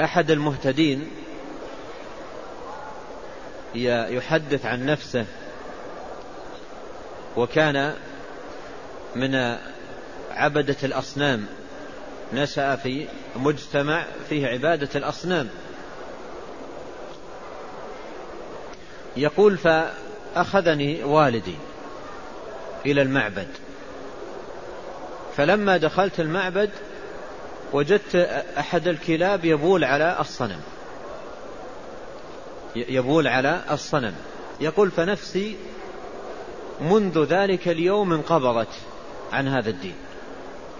أحد المهتدين يحدث عن نفسه وكان من عبدة الأصنام نشأ في مجتمع فيه عبادة الأصنام. يقول فأخذني والدي إلى المعبد. فلما دخلت المعبد وجدت أحد الكلاب يبول على الصنم. يبول على الصنم. يقول فنفسي منذ ذلك اليوم انقبضت عن هذا الدين.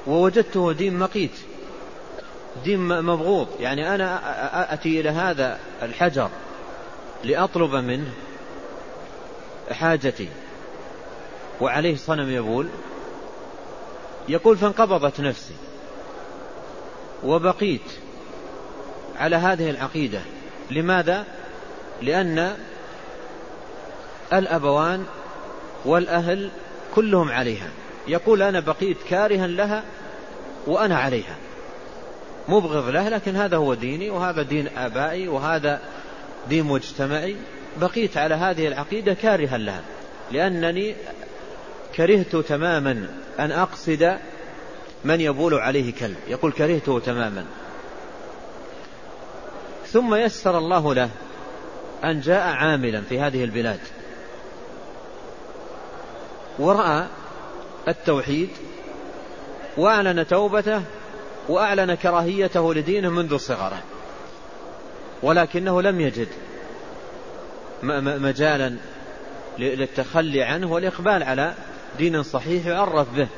ووجدته دين مقيت دين مبغوض. يعني أنا أتي إلى هذا الحجر لأطلب منه حاجتي. وعليه صنم يبول. يقول فانقبضت نفسي. وبقيت على هذه العقيدة. لماذا؟ لأن الأبوان والأهل كلهم عليها. يقول أنا بقيت كارها لها وأنا عليها. مبغض لها لكن هذا هو ديني وهذا دين آبائي وهذا دين مجتمعي. بقيت على هذه العقيدة كارها لها. لأنني كرهت تماما أن أقصد من يبول عليه كلب. يقول كرهته تماما. ثم يسر الله له أن جاء عاملا في هذه البلاد. ورأى التوحيد وأعلن توبته وأعلن كراهيته لدينه منذ صغره. ولكنه لم يجد مجالا للتخلي عنه والإقبال على دين صحيح يعرف به.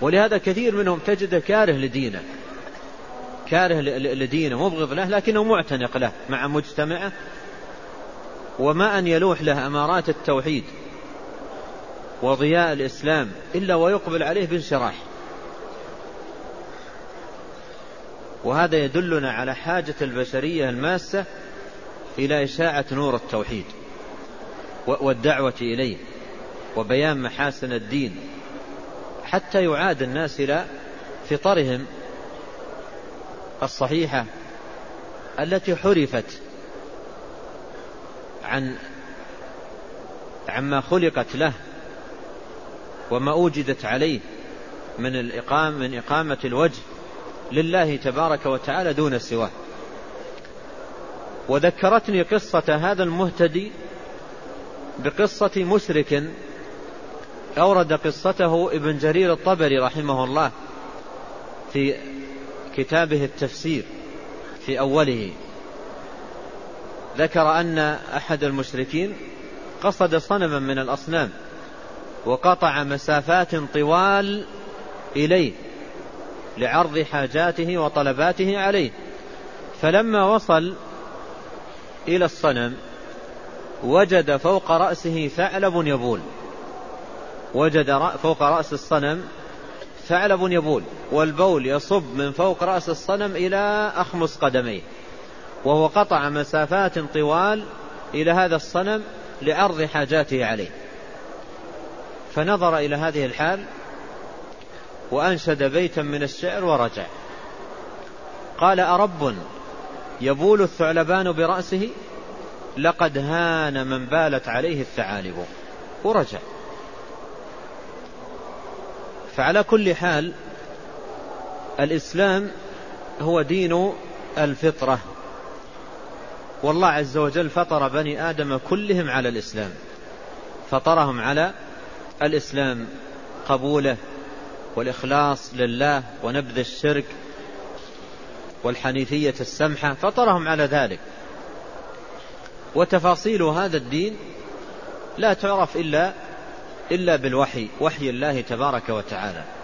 ولهذا كثير منهم تجده كاره لدينه. كاره لدينه مبغض له لكنه معتنق له مع مجتمعه. وما أن يلوح له أمارات التوحيد وضياء الإسلام إلا ويقبل عليه بانشراح. وهذا يدلنا على حاجة البشرية الماسة إلى إشاعة نور التوحيد والدعوة إليه وبيان محاسن الدين. حتى يعاد الناس إلى فطرهم الصحيحة التي حرفت عن عما خلقت له وما أوجدت عليه من الإقام من إقامة الوجه لله تبارك وتعالى دون سواه. وذكرتني قصة هذا المهتدي بقصة مشرك أورد قصته ابن جرير الطبري رحمه الله في كتابه التفسير في أوله. ذكر أن أحد المشركين قصد صنما من الأصنام وقطع مسافات طوال إليه لعرض حاجاته وطلباته عليه. فلما وصل إلى الصنم وجد فوق رأسه ثعلب يبول. وجد فوق رأس الصنم ثعلب يبول والبول يصب من فوق رأس الصنم إلى أخمص قدميه وهو قطع مسافات طوال إلى هذا الصنم لعرض حاجاته عليه. فنظر إلى هذه الحال وأنشد بيتا من الشعر ورجع. قال أرب يبول الثعلبان برأسه لقد هان من بالت عليه الثعالب. ورجع. فعلى كل حال الإسلام هو دين الفطرة. والله عز وجل فطر بني آدم كلهم على الإسلام. فطرهم على الإسلام قبوله والإخلاص لله ونبذ الشرك والحنيفية السمحة فطرهم على ذلك. وتفاصيل هذا الدين لا تعرف إلا إلا بالوحي وحي الله تبارك وتعالى.